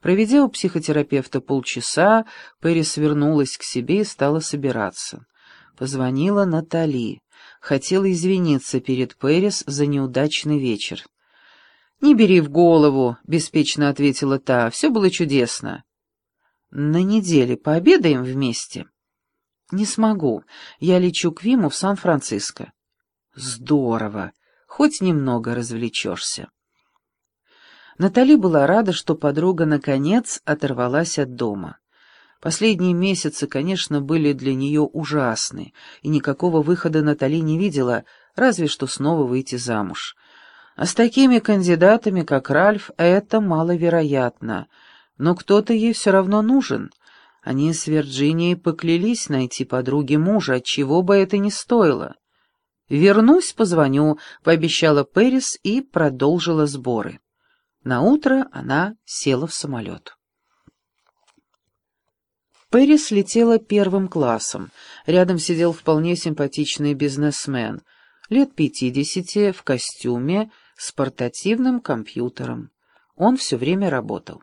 Проведя у психотерапевта полчаса, Пэрис вернулась к себе и стала собираться. Позвонила Натали. Хотела извиниться перед Пэрис за неудачный вечер. «Не бери в голову», — беспечно ответила та, — «все было чудесно». «На неделе пообедаем вместе?» «Не смогу. Я лечу к Виму в Сан-Франциско». «Здорово. Хоть немного развлечешься». Натали была рада, что подруга, наконец, оторвалась от дома. Последние месяцы, конечно, были для нее ужасны, и никакого выхода Натали не видела, разве что снова выйти замуж. А с такими кандидатами, как Ральф, это маловероятно. Но кто-то ей все равно нужен. Они с Вирджинией поклялись найти подруге мужа, чего бы это ни стоило. «Вернусь, позвоню», — пообещала Пэрис и продолжила сборы. На утро она села в самолет. Пэрис летела первым классом. Рядом сидел вполне симпатичный бизнесмен, лет пятидесяти, в костюме, с портативным компьютером. Он все время работал.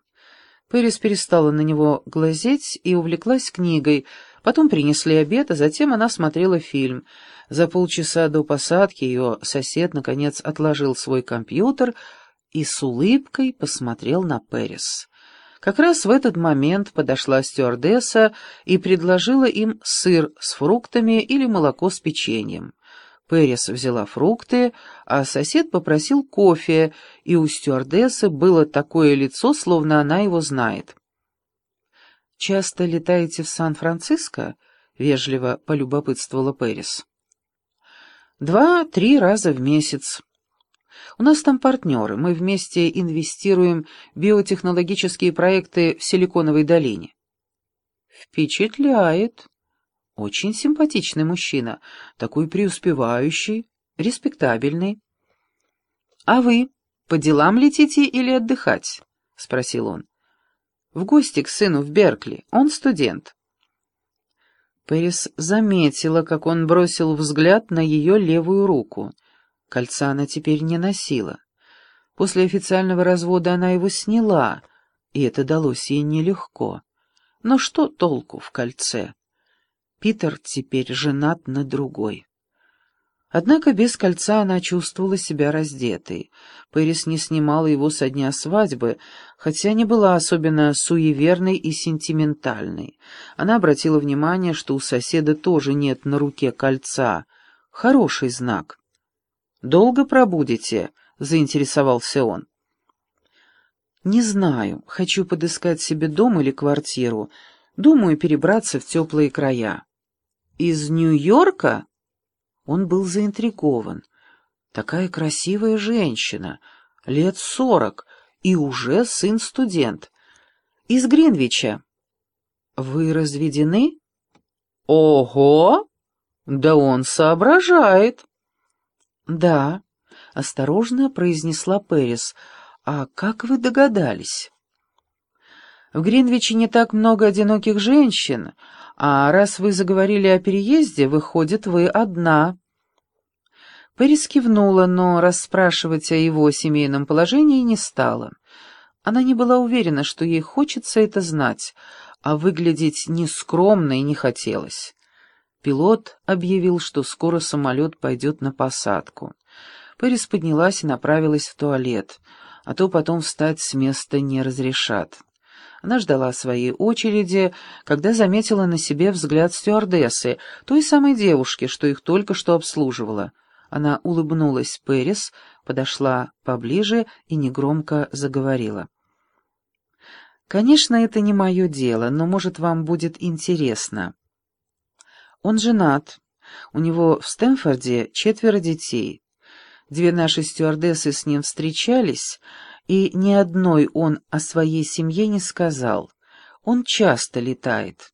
Пэрис перестала на него глазеть и увлеклась книгой. Потом принесли обед, а затем она смотрела фильм. За полчаса до посадки ее сосед, наконец, отложил свой компьютер — и с улыбкой посмотрел на Пэрис. Как раз в этот момент подошла стюардесса и предложила им сыр с фруктами или молоко с печеньем. Пэрис взяла фрукты, а сосед попросил кофе, и у стюардессы было такое лицо, словно она его знает. «Часто летаете в Сан-Франциско?» — вежливо полюбопытствовала Пэрис. «Два-три раза в месяц. У нас там партнеры, мы вместе инвестируем в биотехнологические проекты в Силиконовой долине. Впечатляет. Очень симпатичный мужчина, такой преуспевающий, респектабельный. А вы по делам летите или отдыхать? Спросил он. В гости к сыну в Беркли, он студент. Пэрис заметила, как он бросил взгляд на ее левую руку — Кольца она теперь не носила. После официального развода она его сняла, и это далось ей нелегко. Но что толку в кольце? Питер теперь женат на другой. Однако без кольца она чувствовала себя раздетой. Пэрис не снимала его со дня свадьбы, хотя не была особенно суеверной и сентиментальной. Она обратила внимание, что у соседа тоже нет на руке кольца. Хороший знак. «Долго пробудете?» — заинтересовался он. «Не знаю. Хочу подыскать себе дом или квартиру. Думаю перебраться в теплые края». «Из Нью-Йорка?» Он был заинтригован. «Такая красивая женщина, лет сорок, и уже сын-студент. Из Гринвича». «Вы разведены?» «Ого! Да он соображает!» «Да», — осторожно произнесла Пэрис. «А как вы догадались?» «В Гринвиче не так много одиноких женщин, а раз вы заговорили о переезде, выходит, вы одна». Пэрис кивнула, но расспрашивать о его семейном положении не стала. Она не была уверена, что ей хочется это знать, а выглядеть нескромно и не хотелось. Пилот объявил, что скоро самолет пойдет на посадку. Пэрис поднялась и направилась в туалет, а то потом встать с места не разрешат. Она ждала своей очереди, когда заметила на себе взгляд стюардессы, той самой девушки, что их только что обслуживала. Она улыбнулась Пэрис, подошла поближе и негромко заговорила. «Конечно, это не мое дело, но, может, вам будет интересно». Он женат. У него в Стэнфорде четверо детей. Две наши стюардессы с ним встречались, и ни одной он о своей семье не сказал. Он часто летает.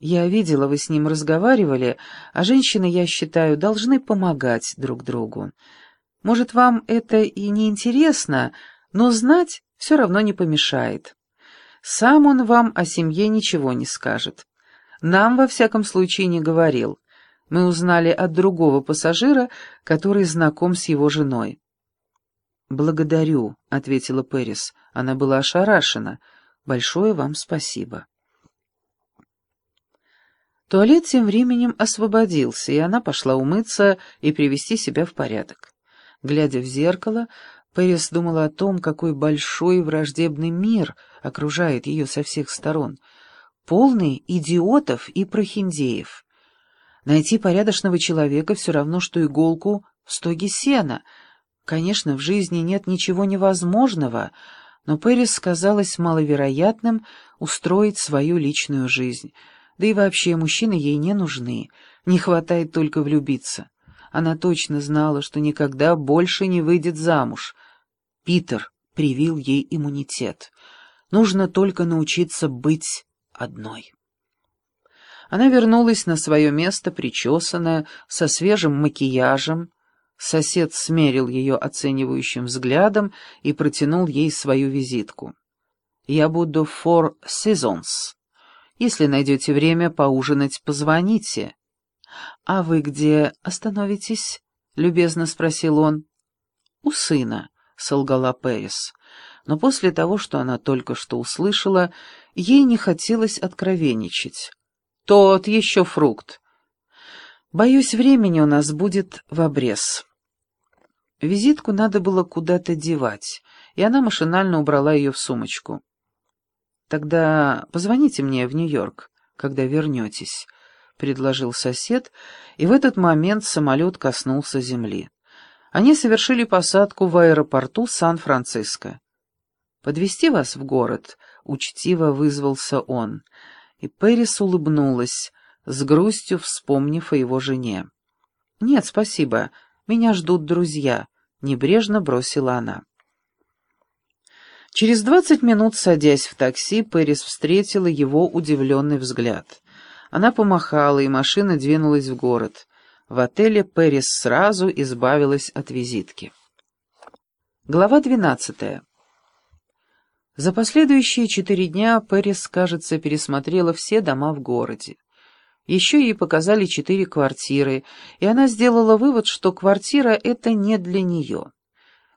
Я видела, вы с ним разговаривали, а женщины, я считаю, должны помогать друг другу. Может, вам это и не интересно, но знать все равно не помешает. Сам он вам о семье ничего не скажет. Нам, во всяком случае, не говорил. Мы узнали от другого пассажира, который знаком с его женой. «Благодарю», — ответила Пэрис. Она была ошарашена. Большое вам спасибо. Туалет тем временем освободился, и она пошла умыться и привести себя в порядок. Глядя в зеркало, Пэрис думала о том, какой большой враждебный мир окружает ее со всех сторон, полный идиотов и прохиндеев. Найти порядочного человека все равно, что иголку в стоге сена. Конечно, в жизни нет ничего невозможного, но Пэрис казалось маловероятным устроить свою личную жизнь. Да и вообще мужчины ей не нужны, не хватает только влюбиться. Она точно знала, что никогда больше не выйдет замуж. Питер привил ей иммунитет. Нужно только научиться быть одной. Она вернулась на свое место, причесанная, со свежим макияжем. Сосед смерил ее оценивающим взглядом и протянул ей свою визитку. «Я буду four seasons. Если найдете время поужинать, позвоните». «А вы где остановитесь?» — любезно спросил он. «У сына», — солгала Пэрис. Но после того, что она только что услышала, ей не хотелось откровенничать. Тот еще фрукт. Боюсь, времени у нас будет в обрез. Визитку надо было куда-то девать, и она машинально убрала ее в сумочку. «Тогда позвоните мне в Нью-Йорк, когда вернетесь», — предложил сосед, и в этот момент самолет коснулся земли. Они совершили посадку в аэропорту Сан-Франциско. «Подвезти вас в город?» — учтиво вызвался он — и Пэрис улыбнулась, с грустью вспомнив о его жене. «Нет, спасибо, меня ждут друзья», — небрежно бросила она. Через двадцать минут, садясь в такси, Пэрис встретила его удивленный взгляд. Она помахала, и машина двинулась в город. В отеле Пэрис сразу избавилась от визитки. Глава двенадцатая. За последующие четыре дня Пэрис, кажется, пересмотрела все дома в городе. Еще ей показали четыре квартиры, и она сделала вывод, что квартира — это не для нее.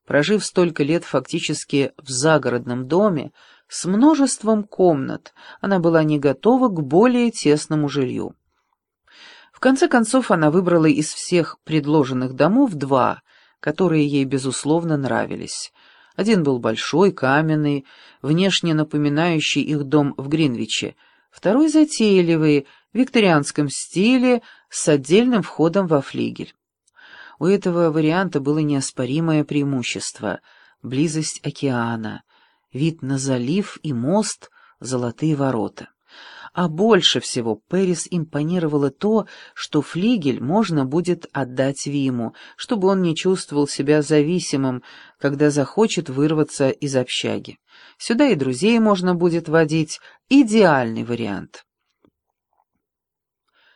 Прожив столько лет фактически в загородном доме, с множеством комнат, она была не готова к более тесному жилью. В конце концов, она выбрала из всех предложенных домов два, которые ей, безусловно, нравились — один был большой, каменный, внешне напоминающий их дом в Гринвиче, второй затейливый, в викторианском стиле, с отдельным входом во флигель. У этого варианта было неоспоримое преимущество — близость океана, вид на залив и мост, золотые ворота. А больше всего Пэрис импонировало то, что флигель можно будет отдать Виму, чтобы он не чувствовал себя зависимым, когда захочет вырваться из общаги. Сюда и друзей можно будет водить. Идеальный вариант.